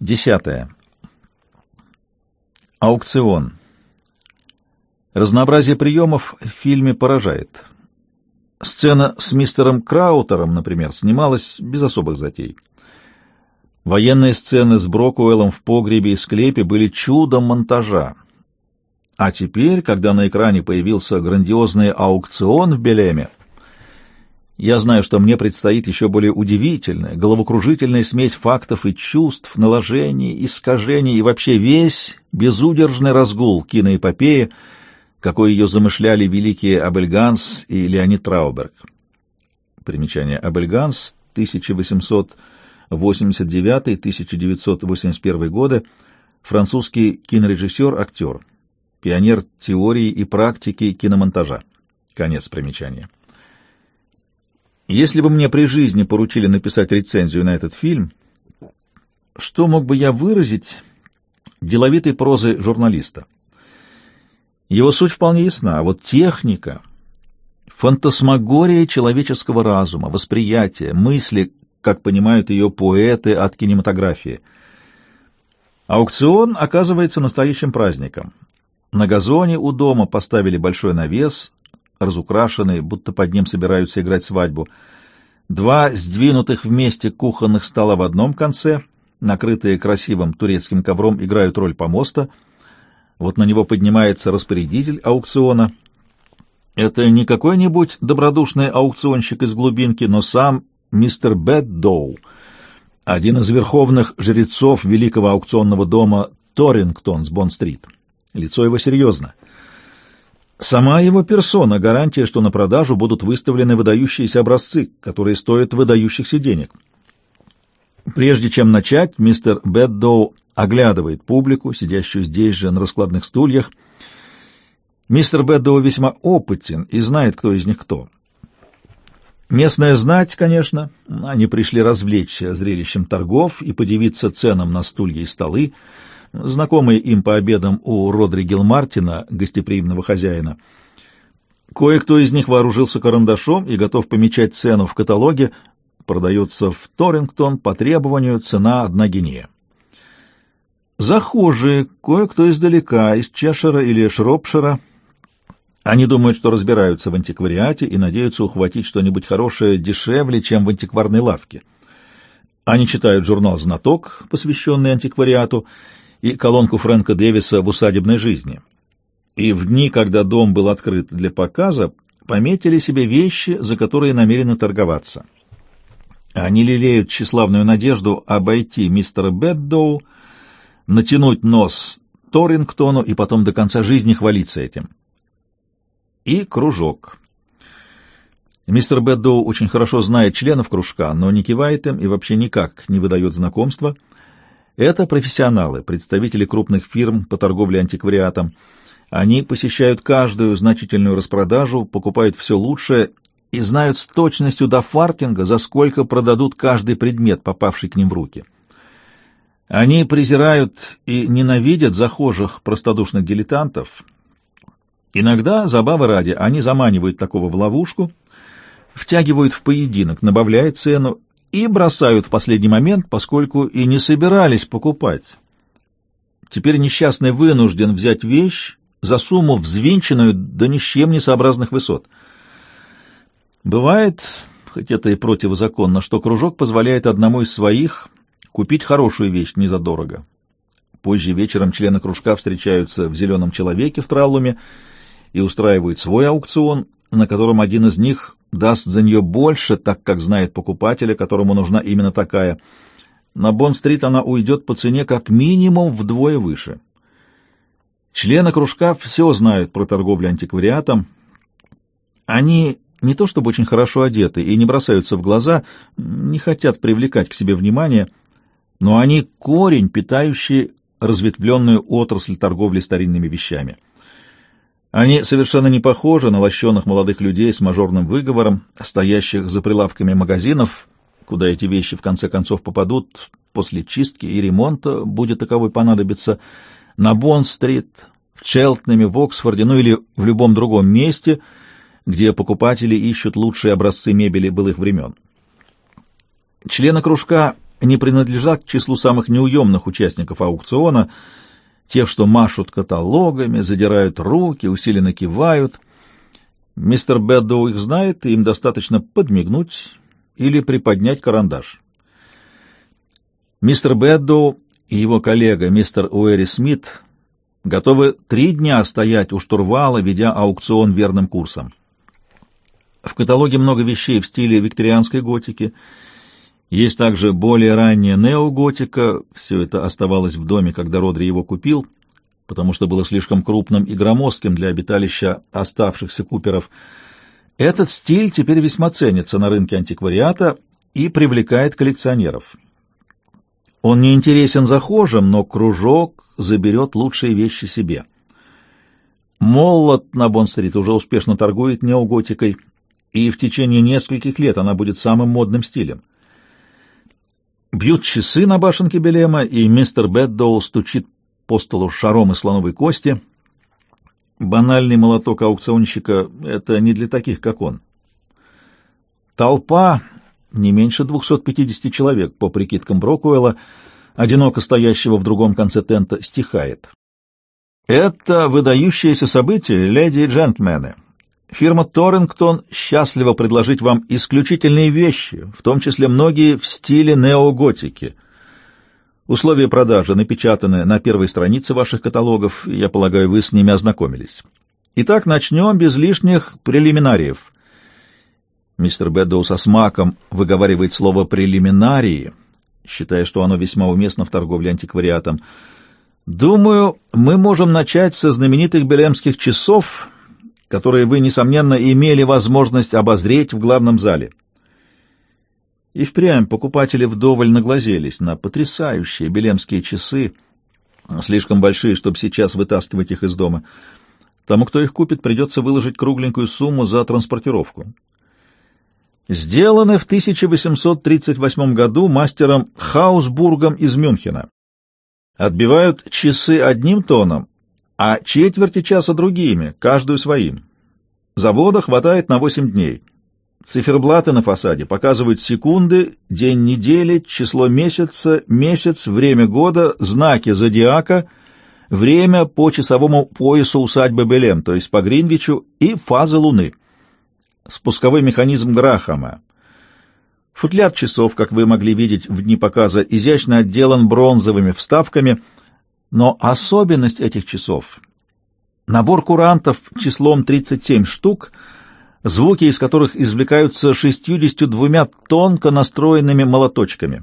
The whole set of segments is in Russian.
Десятое. Аукцион. Разнообразие приемов в фильме поражает. Сцена с мистером Краутером, например, снималась без особых затей. Военные сцены с Брокуэллом в погребе и склепе были чудом монтажа. А теперь, когда на экране появился грандиозный аукцион в Белеме, я знаю, что мне предстоит еще более удивительная, головокружительная смесь фактов и чувств, наложений, искажений и вообще весь безудержный разгул киноэпопеи, какой ее замышляли великие Абельганс и Леонид Трауберг. Примечание Абельганс, 1889-1981 годы, французский кинорежиссер, актер, пионер теории и практики киномонтажа. Конец примечания. Если бы мне при жизни поручили написать рецензию на этот фильм, что мог бы я выразить деловитой прозой журналиста? Его суть вполне ясна, а вот техника, фантасмагория человеческого разума, восприятие, мысли, как понимают ее поэты от кинематографии. Аукцион оказывается настоящим праздником. На газоне у дома поставили большой навес, разукрашенный, будто под ним собираются играть свадьбу. Два сдвинутых вместе кухонных стола в одном конце, накрытые красивым турецким ковром, играют роль помоста. Вот на него поднимается распорядитель аукциона. Это не какой-нибудь добродушный аукционщик из глубинки, но сам мистер Бэддоу, один из верховных жрецов великого аукционного дома Торингтон с Бонн-стрит. Лицо его серьезно — Сама его персона — гарантия, что на продажу будут выставлены выдающиеся образцы, которые стоят выдающихся денег. Прежде чем начать, мистер Бэддоу оглядывает публику, сидящую здесь же на раскладных стульях. Мистер Бэддоу весьма опытен и знает, кто из них кто. Местная знать, конечно, они пришли развлечься зрелищем торгов и подивиться ценам на стулья и столы, знакомые им по обедам у Родри Гилмартина, гостеприимного хозяина. Кое-кто из них вооружился карандашом и готов помечать цену в каталоге. Продается в Торингтон по требованию цена одна гинея. Захожие, кое-кто издалека, из Чешера или Шропшира. Они думают, что разбираются в антиквариате и надеются ухватить что-нибудь хорошее дешевле, чем в антикварной лавке. Они читают журнал «Знаток», посвященный антиквариату, и колонку Фрэнка Дэвиса в усадебной жизни. И в дни, когда дом был открыт для показа, пометили себе вещи, за которые намерены торговаться. Они лелеют тщеславную надежду обойти мистера Бэддоу, натянуть нос Торингтону и потом до конца жизни хвалиться этим. И кружок. Мистер Бэддоу очень хорошо знает членов кружка, но не кивает им и вообще никак не выдает знакомства — это профессионалы, представители крупных фирм по торговле антиквариатом. Они посещают каждую значительную распродажу, покупают все лучшее и знают с точностью до фартинга, за сколько продадут каждый предмет, попавший к ним в руки. Они презирают и ненавидят захожих простодушных дилетантов. Иногда, забавы ради, они заманивают такого в ловушку, втягивают в поединок, набавляя цену и бросают в последний момент, поскольку и не собирались покупать. Теперь несчастный вынужден взять вещь за сумму, взвинченную до ни с чем не высот. Бывает, хоть это и противозаконно, что кружок позволяет одному из своих купить хорошую вещь незадорого. Позже вечером члены кружка встречаются в «Зеленом человеке» в Траллуме и устраивают свой аукцион, на котором один из них даст за нее больше, так как знает покупателя, которому нужна именно такая. На Бонн-стрит она уйдет по цене как минимум вдвое выше. Члены кружка все знают про торговлю антиквариатом. Они не то чтобы очень хорошо одеты и не бросаются в глаза, не хотят привлекать к себе внимание, но они корень, питающий разветвленную отрасль торговли старинными вещами. Они совершенно не похожи на лощеных молодых людей с мажорным выговором, стоящих за прилавками магазинов, куда эти вещи в конце концов попадут после чистки и ремонта, будет таковой понадобиться, на Бонн-стрит, в Челтнаме, в Оксфорде, ну или в любом другом месте, где покупатели ищут лучшие образцы мебели былых времен. Члены кружка не принадлежат к числу самых неуемных участников аукциона, тех, что машут каталогами, задирают руки, усиленно кивают. Мистер Бэддоу их знает, и им достаточно подмигнуть или приподнять карандаш. Мистер Бэддоу и его коллега мистер Уэри Смит готовы три дня стоять у штурвала, ведя аукцион верным курсом. В каталоге много вещей в стиле викторианской готики. Есть также более ранняя неоготика. Все это оставалось в доме, когда Родри его купил, потому что было слишком крупным и громоздким для обиталища оставшихся куперов. Этот стиль теперь весьма ценится на рынке антиквариата и привлекает коллекционеров. Он не интересен захожим, но кружок заберет лучшие вещи себе. Моллот на Бонн-стрит уже успешно торгует неоготикой, и в течение нескольких лет она будет самым модным стилем. Бьют часы на башенке Белема, и мистер Бэддоу стучит по столу шаром из слоновой кости. Банальный молоток аукционщика — это не для таких, как он. Толпа не меньше 250 человек, по прикидкам Брокуэлла, одиноко стоящего в другом конце тента, стихает. Это выдающееся событие, леди и джентльмены. Фирма Торрингтон счастлива предложить вам исключительные вещи, в том числе многие в стиле неоготики. Условия продажи напечатаны на первой странице ваших каталогов, я полагаю, вы с ними ознакомились. Итак, начнем без лишних прелиминариев. Мистер Бэддоу со смаком выговаривает слово «прелиминарии», считая, что оно весьма уместно в торговле антиквариатом. «Думаю, мы можем начать со знаменитых белемских часов, которые вы, несомненно, имели возможность обозреть в главном зале». И впрямь покупатели вдоволь наглазелись на потрясающие белемские часы, слишком большие, чтобы сейчас вытаскивать их из дома. Тому, кто их купит, придется выложить кругленькую сумму за транспортировку сделаны в 1838 году мастером Хаусбургом из Мюнхена. Отбивают часы одним тоном, а четверти часа другими, каждую своим. Завода хватает на 8 дней. Циферблаты на фасаде показывают секунды, день недели, число месяца, месяц, время года, знаки зодиака, время по часовому поясу усадьбы Белем, то есть по Гринвичу, и фазы Луны спусковой механизм Грахама. Футляр часов, как вы могли видеть в дни показа, изящно отделан бронзовыми вставками, но особенность этих часов — набор курантов числом 37 штук, звуки из которых извлекаются 62 тонко настроенными молоточками.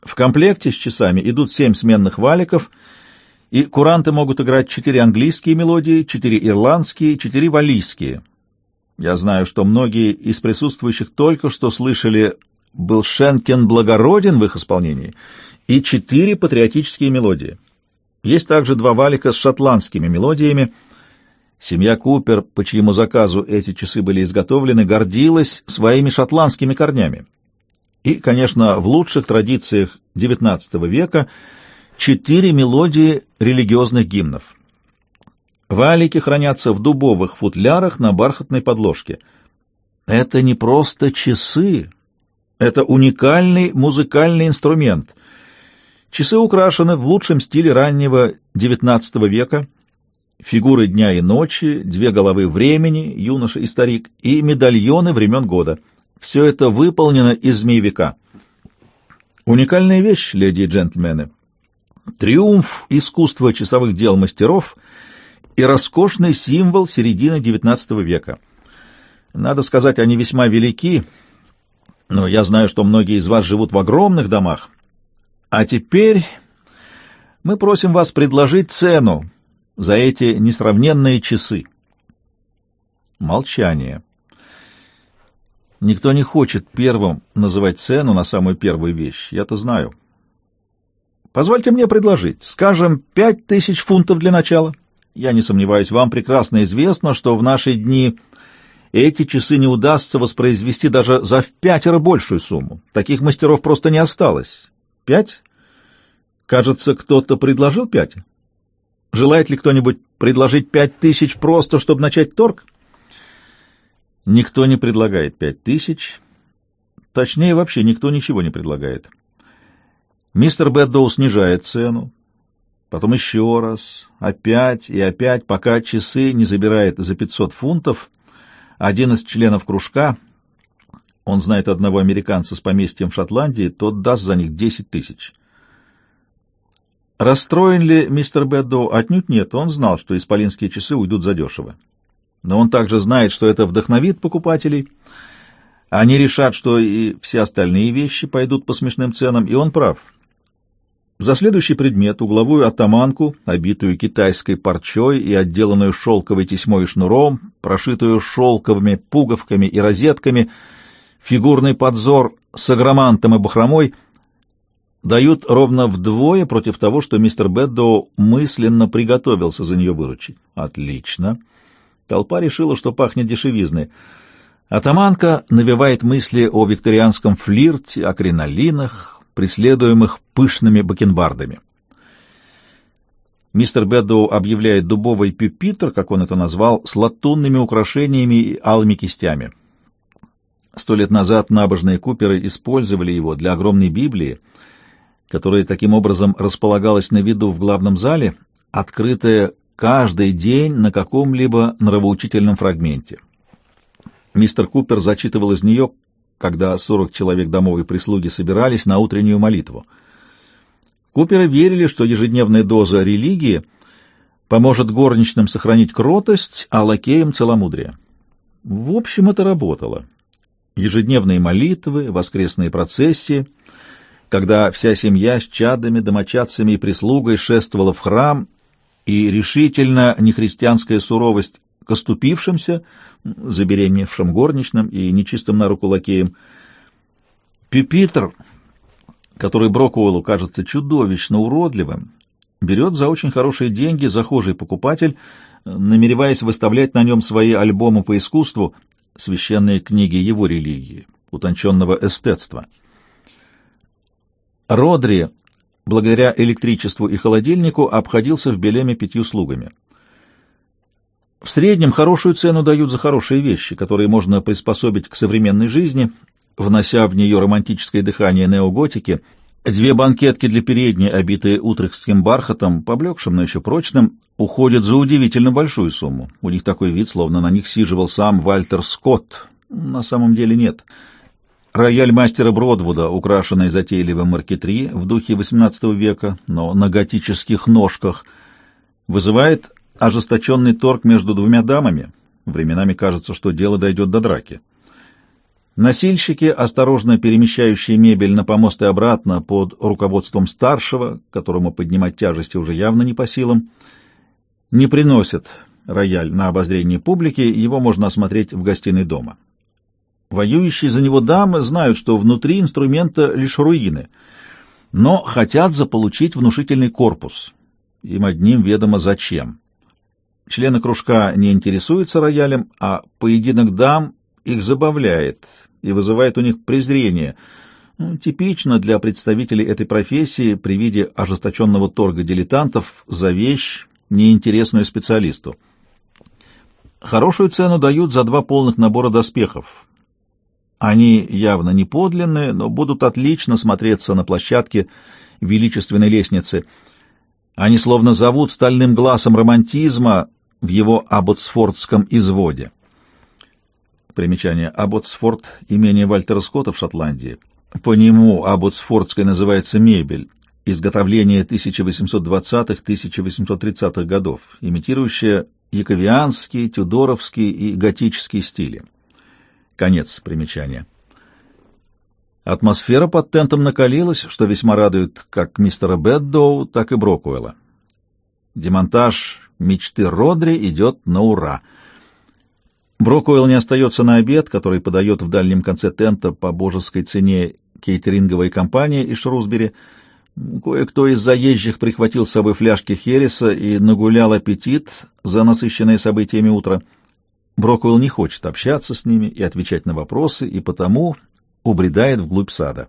В комплекте с часами идут 7 сменных валиков, и куранты могут играть 4 английские мелодии, 4 ирландские, 4 валлийские — я знаю, что многие из присутствующих только что слышали «Был Шенкен благороден» в их исполнении и четыре патриотические мелодии. Есть также два валика с шотландскими мелодиями. Семья Купер, по чьему заказу эти часы были изготовлены, гордилась своими шотландскими корнями. И, конечно, в лучших традициях XIX века четыре мелодии религиозных гимнов. Валики хранятся в дубовых футлярах на бархатной подложке. Это не просто часы, это уникальный музыкальный инструмент. Часы украшены в лучшем стиле раннего XIX века. Фигуры дня и ночи, две головы времени, юноша и старик, и медальоны времен года. Все это выполнено из змеевика. Уникальная вещь, леди и джентльмены. Триумф искусства часовых дел мастеров — и роскошный символ середины XIX века. Надо сказать, они весьма велики, но я знаю, что многие из вас живут в огромных домах. А теперь мы просим вас предложить цену за эти несравненные часы. Молчание. Никто не хочет первым называть цену на самую первую вещь, я-то знаю. Позвольте мне предложить, скажем, пять тысяч фунтов для начала. Я не сомневаюсь, вам прекрасно известно, что в наши дни эти часы не удастся воспроизвести даже за в пятеро большую сумму. Таких мастеров просто не осталось. Пять? Кажется, кто-то предложил пять. Желает ли кто-нибудь предложить пять тысяч просто, чтобы начать торг? Никто не предлагает пять тысяч. Точнее, вообще никто ничего не предлагает. Мистер Бэддоу снижает цену, потом еще раз, опять и опять, пока часы не забирает за 500 фунтов. Один из членов кружка, он знает одного американца с поместьем в Шотландии, тот даст за них 10 тысяч. Расстроен ли мистер Бэддоу? Отнюдь нет. Он знал, что исполинские часы уйдут задешево. Но он также знает, что это вдохновит покупателей. Они решат, что и все остальные вещи пойдут по смешным ценам, и он прав. За следующий предмет, угловую атаманку, обитую китайской парчой и отделанную шелковой тесьмой и шнуром, прошитую шелковыми пуговками и розетками, фигурный подзор с агромантом и бахромой — дают ровно вдвое против того, что мистер Бэддоу мысленно приготовился за нее выручить. Отлично. Толпа решила, что пахнет дешевизной. Атаманка навевает мысли о викторианском флирте, о кринолинах, преследуемых пышными бакенбардами. Мистер Бэддоу объявляет дубовый пюпитр, как он это назвал, с латунными украшениями и алыми кистями. Сто лет назад набожные куперы использовали его для огромной Библии — которая таким образом располагалась на виду в главном зале, открытая каждый день на каком-либо нравоучительном фрагменте. Мистер Купер зачитывал из нее, когда сорок человек домовой прислуги собирались на утреннюю молитву. Куперы верили, что ежедневная доза религии поможет горничным сохранить кротость, а лакеям — целомудрие. В общем, это работало. Ежедневные молитвы, воскресные процессии — когда вся семья с чадами, домочадцами и прислугой шествовала в храм, и решительно нехристианская суровость к оступившимся, забеременевшим горничным и нечистым на руку лакеям. Пюпитр, который Брокуэллу кажется чудовищно уродливым, берет за очень хорошие деньги захожий покупатель, намереваясь выставлять на нем свои альбомы по искусству, священные книги его религии, утонченного эстетства. Родри, благодаря электричеству и холодильнику, обходился в Белеме пятью слугами. В среднем хорошую цену дают за хорошие вещи, которые можно приспособить к современной жизни, внося в нее романтическое дыхание неоготики, Две банкетки для передней, обитые утрехским бархатом, поблекшим, но еще прочным, уходят за удивительно большую сумму. У них такой вид, словно на них сиживал сам Вальтер Скотт. На самом деле нет. Рояль мастера Бродвуда, украшенный затейливым маркетри в духе XVIII века, но на готических ножках, вызывает ожесточенный торг между двумя дамами. Временами кажется, что дело дойдет до драки. Носильщики, осторожно перемещающие мебель на помост и обратно под руководством старшего, которому поднимать тяжести уже явно не по силам, не приносят рояль на обозрение публики, его можно осмотреть в гостиной дома. Воюющие за него дамы знают, что внутри инструмента лишь руины, но хотят заполучить внушительный корпус. Им одним ведомо зачем. Члены кружка не интересуются роялем, а поединок дам их забавляет и вызывает у них презрение. Ну, типично для представителей этой профессии при виде ожесточенного торга дилетантов за вещь, неинтересную специалисту. Хорошую цену дают за два полных набора доспехов, они явно не подлинные, но будут отлично смотреться на площадке величественной лестницы. Они словно зовут стальным глазом романтизма в его абботсфордском изводе. Примечание. Абботсфорд — имение Вальтера Скотта в Шотландии. По нему абботсфордской называется мебель, изготовление 1820-1830-х годов, имитирующая яковианский, тюдоровский и готический стили. Конец примечания. Атмосфера под тентом накалилась, что весьма радует как мистера Бэддоу, так и Брокуэлла. Демонтаж мечты Родри идет на ура. Брокуэлл не остается на обед, который подает в дальнем конце тента по божеской цене кейтеринговой компании из Шрусбери. Кое-кто из заезжих прихватил с собой фляжки Хереса и нагулял аппетит за насыщенные событиями утра. Броквелл не хочет общаться с ними и отвечать на вопросы, и потому убредает вглубь сада.